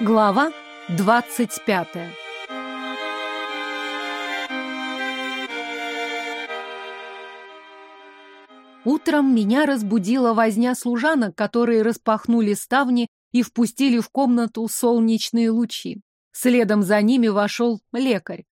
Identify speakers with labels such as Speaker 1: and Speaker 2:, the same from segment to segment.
Speaker 1: Глава двадцать пятая Утром меня разбудила возня служанок, которые распахнули ставни и впустили в комнату солнечные лучи. Следом за ними вошел лекарь.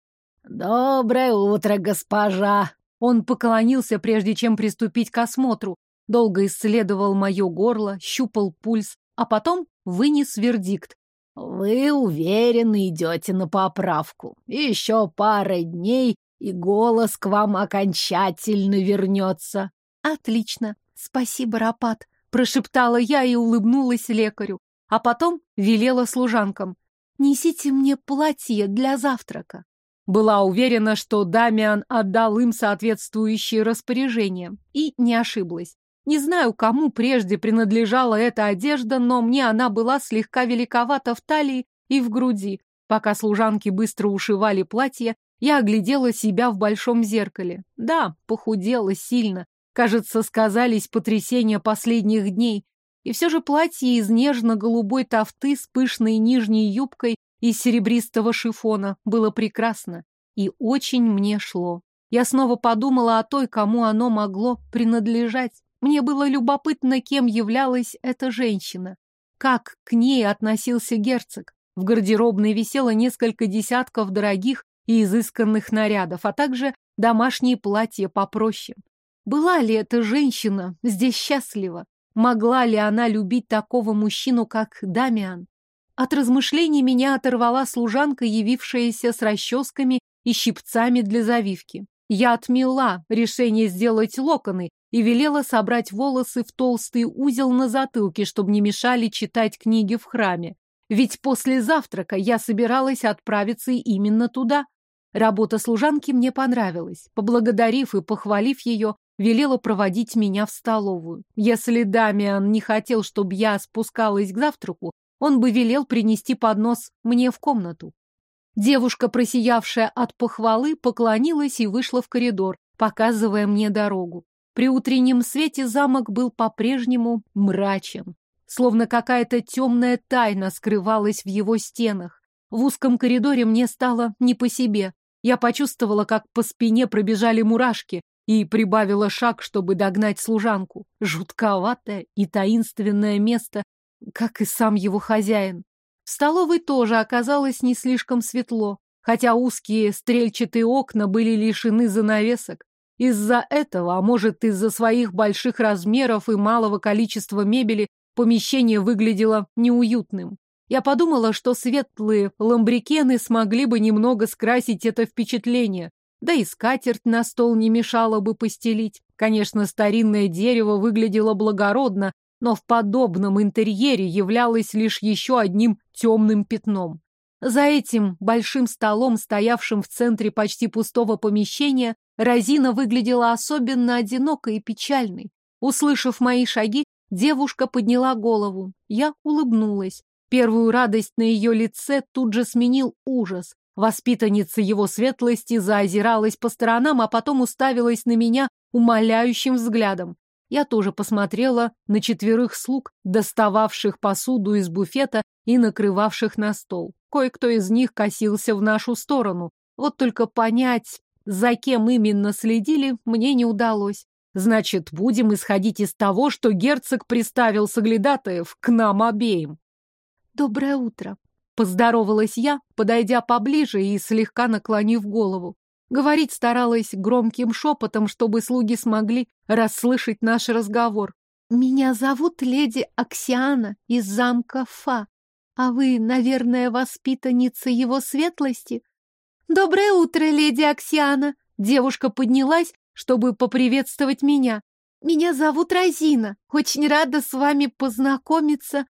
Speaker 2: «Доброе утро, госпожа!»
Speaker 1: Он поклонился, прежде чем приступить к осмотру. Долго исследовал мое горло, щупал пульс, а потом вынес вердикт.
Speaker 2: Вы уверенно идете на поправку. Еще пара дней, и голос к вам окончательно вернется.
Speaker 1: Отлично. Спасибо, Рапат, прошептала я и улыбнулась лекарю. А потом велела служанкам. Несите мне платье для завтрака. Была уверена, что Дамиан отдал им соответствующие распоряжения. И не ошиблась. Не знаю, кому прежде принадлежала эта одежда, но мне она была слегка великовата в талии и в груди. Пока служанки быстро ушивали платье, я оглядела себя в большом зеркале. Да, похудела сильно. Кажется, сказались потрясения последних дней. И все же платье из нежно-голубой тафты с пышной нижней юбкой из серебристого шифона было прекрасно и очень мне шло. Я снова подумала о той, кому оно могло принадлежать. Мне было любопытно, кем являлась эта женщина. Как к ней относился герцог. В гардеробной висело несколько десятков дорогих и изысканных нарядов, а также домашние платья попроще. Была ли эта женщина здесь счастлива? Могла ли она любить такого мужчину, как Дамиан? От размышлений меня оторвала служанка, явившаяся с расческами и щипцами для завивки. Я отмела решение сделать локоны и велела собрать волосы в толстый узел на затылке, чтобы не мешали читать книги в храме. Ведь после завтрака я собиралась отправиться именно туда. Работа служанки мне понравилась. Поблагодарив и похвалив ее, велела проводить меня в столовую. Если Дамиан не хотел, чтобы я спускалась к завтраку, он бы велел принести поднос мне в комнату. Девушка, просиявшая от похвалы, поклонилась и вышла в коридор, показывая мне дорогу. При утреннем свете замок был по-прежнему мрачен, словно какая-то темная тайна скрывалась в его стенах. В узком коридоре мне стало не по себе. Я почувствовала, как по спине пробежали мурашки, и прибавила шаг, чтобы догнать служанку. Жутковатое и таинственное место, как и сам его хозяин. В столовой тоже оказалось не слишком светло, хотя узкие стрельчатые окна были лишены занавесок. Из-за этого, а может из-за своих больших размеров и малого количества мебели, помещение выглядело неуютным. Я подумала, что светлые ламбрикены смогли бы немного скрасить это впечатление, да и скатерть на стол не мешало бы постелить. Конечно, старинное дерево выглядело благородно, но в подобном интерьере являлось лишь еще одним темным пятном. За этим большим столом, стоявшим в центре почти пустого помещения, Розина выглядела особенно одинокой и печальной. Услышав мои шаги, девушка подняла голову. Я улыбнулась. Первую радость на ее лице тут же сменил ужас. Воспитанница его светлости заозиралась по сторонам, а потом уставилась на меня умоляющим взглядом. Я тоже посмотрела на четверых слуг, достававших посуду из буфета и накрывавших на стол. Кое-кто из них косился в нашу сторону. Вот только понять, за кем именно следили, мне не удалось. Значит, будем исходить из того, что герцог приставил соглядатаев к нам обеим. «Доброе утро», — поздоровалась я, подойдя поближе и слегка наклонив голову. Говорить старалась громким шепотом, чтобы слуги смогли расслышать наш разговор. «Меня зовут леди Аксиана из замка Фа. А вы, наверное, воспитанница его светлости?» «Доброе утро, леди Аксиана!» Девушка поднялась, чтобы поприветствовать меня. «Меня зовут Розина. Очень рада с вами познакомиться».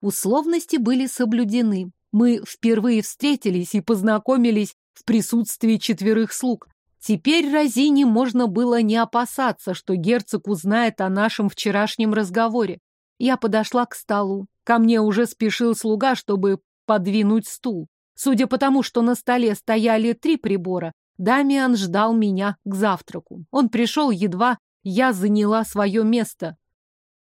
Speaker 1: Условности были соблюдены. Мы впервые встретились и познакомились в присутствии четверых слуг. Теперь Розине можно было не опасаться, что герцог узнает о нашем вчерашнем разговоре. Я подошла к столу. Ко мне уже спешил слуга, чтобы подвинуть стул. Судя по тому, что на столе стояли три прибора, Дамиан ждал меня к завтраку. Он пришел едва, я заняла свое место.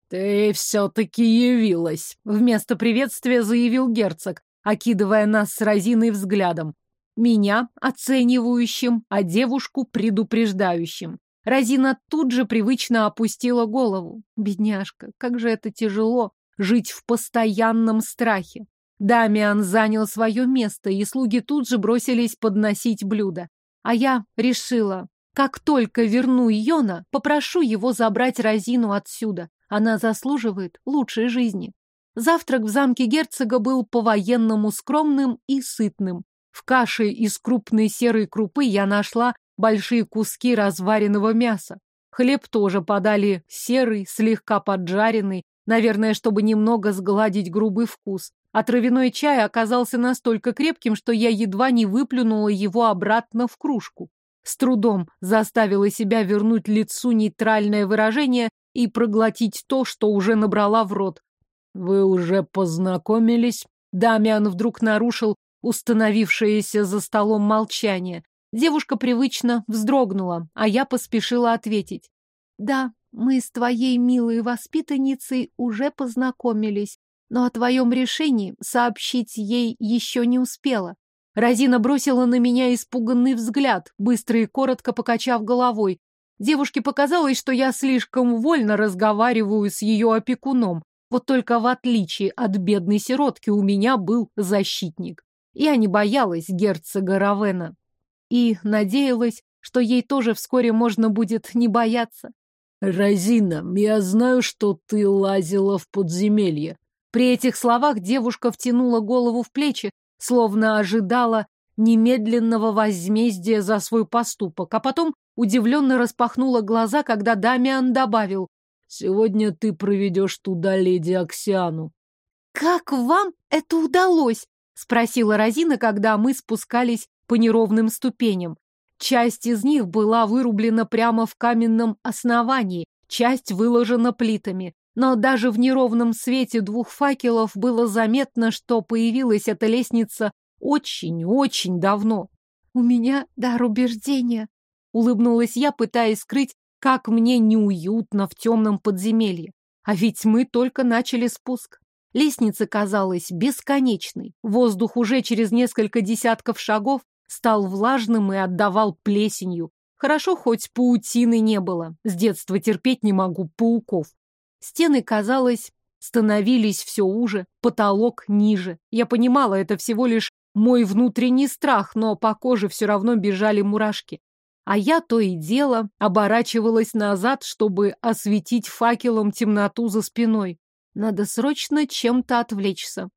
Speaker 2: «Ты все-таки явилась», —
Speaker 1: вместо приветствия заявил герцог, окидывая нас с Розиной взглядом. Меня оценивающим, а девушку предупреждающим. Розина тут же привычно опустила голову. Бедняжка, как же это тяжело жить в постоянном страхе. Дамиан занял свое место, и слуги тут же бросились подносить блюда. А я решила, как только верну Йона, попрошу его забрать Розину отсюда. Она заслуживает лучшей жизни. Завтрак в замке герцога был по-военному скромным и сытным. В каше из крупной серой крупы я нашла большие куски разваренного мяса. Хлеб тоже подали серый, слегка поджаренный, наверное, чтобы немного сгладить грубый вкус. А травяной чай оказался настолько крепким, что я едва не выплюнула его обратно в кружку. С трудом заставила себя вернуть лицу нейтральное выражение и проглотить то, что уже набрала в рот. «Вы уже познакомились?» Дамиан вдруг нарушил установившееся за столом молчание. Девушка привычно вздрогнула, а я поспешила ответить. «Да, мы с твоей милой воспитанницей уже познакомились но о твоем решении сообщить ей еще не успела. Розина бросила на меня испуганный взгляд, быстро и коротко покачав головой. Девушке показалось, что я слишком вольно разговариваю с ее опекуном. Вот только в отличие от бедной сиротки у меня был защитник. Я не боялась герцога Равена. И надеялась, что ей тоже вскоре можно будет не бояться.
Speaker 2: «Розина, я знаю, что ты лазила в подземелье»,
Speaker 1: при этих словах девушка втянула голову в плечи, словно ожидала немедленного возмездия за свой поступок, а потом удивленно распахнула глаза, когда Дамиан добавил «Сегодня ты проведешь туда леди Аксиану». «Как вам это удалось?» — спросила Розина, когда мы спускались по неровным ступеням. Часть из них была вырублена прямо в каменном основании, часть выложена плитами но даже в неровном свете двух факелов было заметно, что появилась эта лестница очень-очень давно. «У меня дар убеждения», — улыбнулась я, пытаясь скрыть, как мне неуютно в темном подземелье. А ведь мы только начали спуск. Лестница казалась бесконечной. Воздух уже через несколько десятков шагов стал влажным и отдавал плесенью. Хорошо, хоть паутины не было. С детства терпеть не могу пауков. Стены, казалось, становились все уже, потолок ниже. Я понимала, это всего лишь мой внутренний страх, но по коже все равно бежали мурашки. А я то и дело оборачивалась назад, чтобы осветить факелом темноту за спиной. Надо срочно чем-то отвлечься.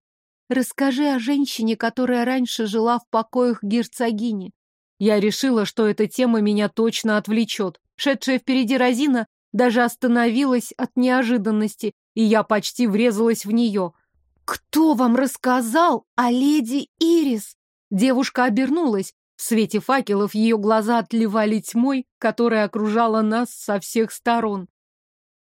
Speaker 1: Расскажи о женщине, которая раньше жила в покоях герцогини. Я решила, что эта тема меня точно отвлечет. Шедшая впереди Розина даже остановилась от неожиданности, и я почти врезалась в нее. «Кто вам рассказал о леди Ирис?» Девушка обернулась. В свете факелов ее глаза отливали тьмой, которая окружала нас со всех сторон.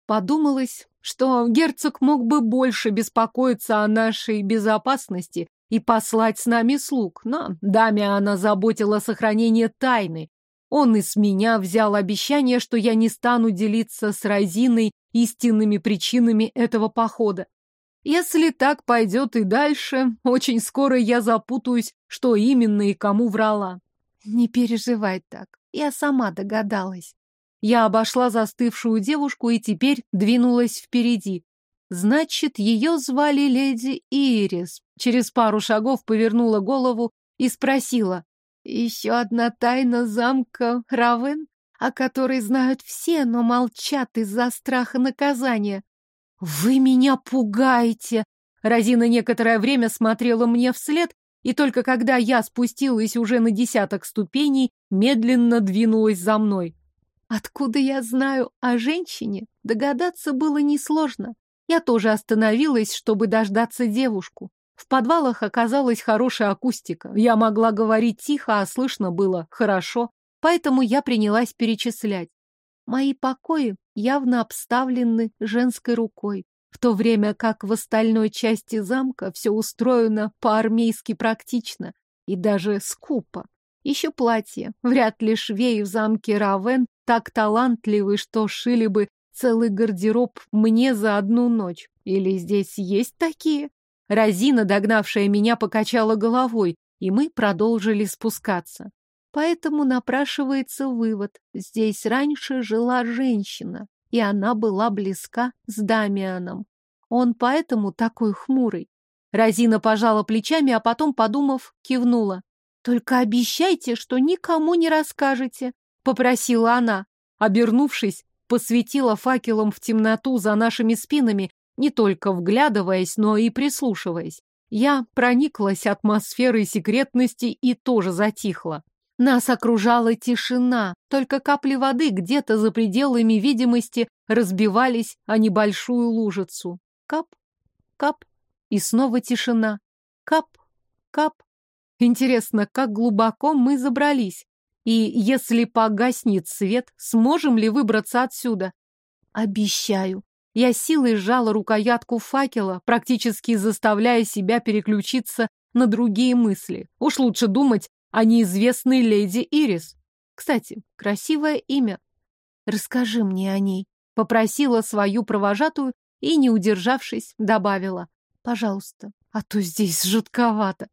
Speaker 1: Подумалось, что герцог мог бы больше беспокоиться о нашей безопасности и послать с нами слуг, но даме она заботила сохранение тайны, он и с меня взял обещание, что я не стану делиться с Розиной истинными причинами этого похода. Если так пойдет и дальше, очень скоро я запутаюсь, что именно и кому врала. Не переживай так, я сама догадалась. Я обошла застывшую девушку и теперь двинулась впереди. Значит, ее звали леди Ирис. Через пару шагов повернула голову и спросила, еще одна тайна замка Равен, о которой знают все, но молчат из-за страха наказания. «Вы меня пугаете!» Розина некоторое время смотрела мне вслед, и только когда я спустилась уже на десяток ступеней, медленно двинулась за мной. Откуда я знаю о женщине, догадаться было несложно. Я тоже остановилась, чтобы дождаться девушку. В подвалах оказалась хорошая акустика. Я могла говорить тихо, а слышно было хорошо, поэтому я принялась перечислять. Мои покои явно обставлены женской рукой, в то время как в остальной части замка все устроено по-армейски практично и даже скупо. Еще платье. Вряд ли швеи в замке Равен так талантливы, что шили бы целый гардероб мне за одну ночь. Или здесь есть такие? Розина, догнавшая меня, покачала головой, и мы продолжили спускаться. Поэтому напрашивается вывод. Здесь раньше жила женщина, и она была близка с Дамианом. Он поэтому такой хмурый. Розина пожала плечами, а потом, подумав, кивнула. «Только обещайте, что никому не расскажете», — попросила она. Обернувшись, посветила факелом в темноту за нашими спинами, не только вглядываясь, но и прислушиваясь. Я прониклась атмосферой секретности и тоже затихла. Нас окружала тишина, только капли воды где-то за пределами видимости разбивались о небольшую лужицу. Кап, кап, и снова тишина. Кап, кап. Интересно, как глубоко мы забрались? И если погаснет свет, сможем ли выбраться отсюда? Обещаю. Я силой сжала рукоятку факела, практически заставляя себя переключиться на другие мысли. Уж лучше думать о неизвестной леди Ирис. Кстати, красивое имя. Расскажи мне о ней. Попросила свою провожатую и, не удержавшись, добавила. Пожалуйста, а то здесь жутковато.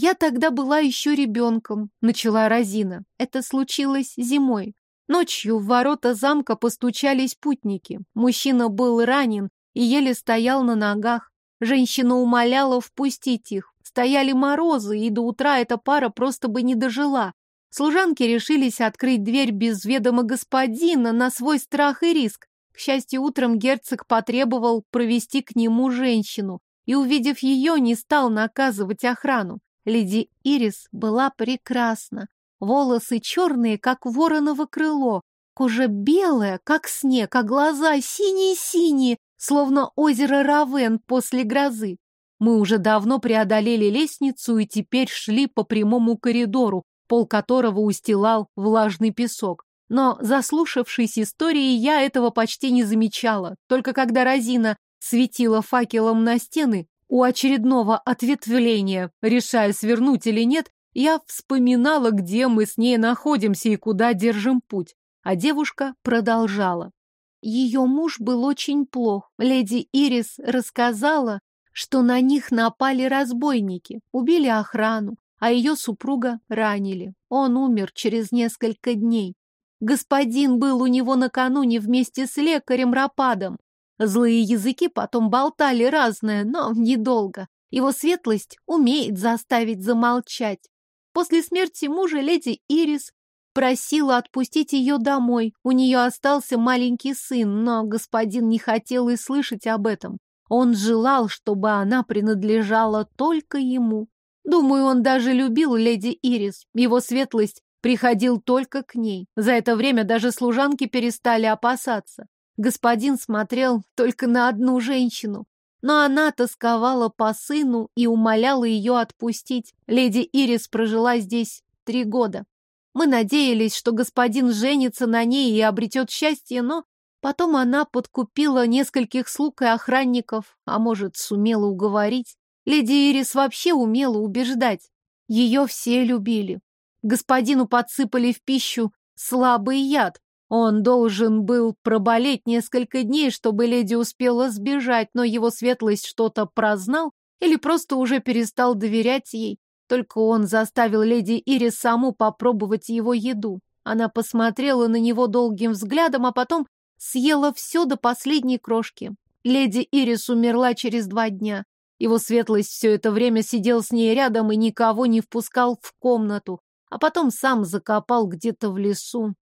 Speaker 1: Я тогда была еще ребенком, начала Розина. Это случилось зимой. Ночью в ворота замка постучались путники. Мужчина был ранен и еле стоял на ногах. Женщина умоляла впустить их. Стояли морозы, и до утра эта пара просто бы не дожила. Служанки решились открыть дверь без ведома господина на свой страх и риск. К счастью, утром герцог потребовал провести к нему женщину и, увидев ее, не стал наказывать охрану. Леди Ирис была прекрасна. Волосы черные, как вороново крыло, кожа белая, как снег, а глаза синие-синие, словно озеро Равен после грозы. Мы уже давно преодолели лестницу и теперь шли по прямому коридору, пол которого устилал влажный песок. Но, заслушавшись истории, я этого почти не замечала. Только когда Розина светила факелом на стены, у очередного ответвления, решая свернуть или нет, я вспоминала, где мы с ней находимся и куда держим путь. А девушка продолжала. Ее муж был очень плох. Леди Ирис рассказала, что на них напали разбойники, убили охрану, а ее супруга ранили. Он умер через несколько дней. Господин был у него накануне вместе с лекарем Рападом. Злые языки потом болтали разное, но недолго. Его светлость умеет заставить замолчать. После смерти мужа леди Ирис просила отпустить ее домой. У нее остался маленький сын, но господин не хотел и слышать об этом. Он желал, чтобы она принадлежала только ему. Думаю, он даже любил леди Ирис. Его светлость приходил только к ней. За это время даже служанки перестали опасаться. Господин смотрел только на одну женщину. Но она тосковала по сыну и умоляла ее отпустить. Леди Ирис прожила здесь три года. Мы надеялись, что господин женится на ней и обретет счастье, но Потом она подкупила нескольких слуг и охранников, а может, сумела уговорить. Леди Ирис вообще умела убеждать. Ее все любили. Господину подсыпали в пищу слабый яд. Он должен был проболеть несколько дней, чтобы леди успела сбежать, но его светлость что-то прознал или просто уже перестал доверять ей. Только он заставил леди Ирис саму попробовать его еду. Она посмотрела на него долгим взглядом, а потом Съела все до последней крошки. Леди Ирис умерла через два дня. Его светлость все это время сидел с ней рядом и никого не впускал в комнату, а потом сам закопал где-то в лесу.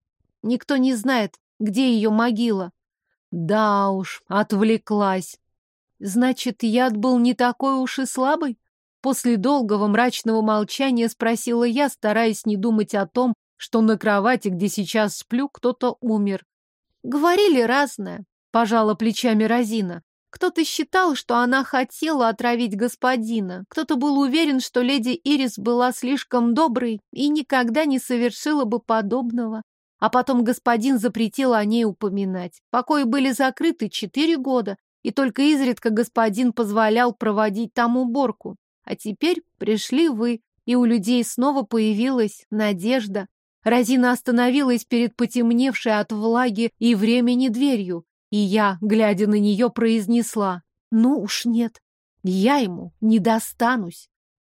Speaker 1: Никто не знает, где ее могила. Да уж, отвлеклась. Значит, яд был не такой уж и слабый? После долгого мрачного молчания спросила я, стараясь не думать о том, что на кровати, где сейчас сплю, кто-то умер. Говорили разное, пожала плечами Розина. Кто-то считал, что она хотела отравить господина, кто-то был уверен, что леди Ирис была слишком доброй и никогда не совершила бы подобного. А потом господин запретил о ней упоминать. Покои были закрыты четыре года, и только изредка господин позволял проводить там уборку. А теперь пришли вы, и у людей снова появилась надежда. Розина остановилась перед потемневшей от влаги и времени дверью, и я, глядя на нее, произнесла «Ну уж нет». Я ему не достанусь.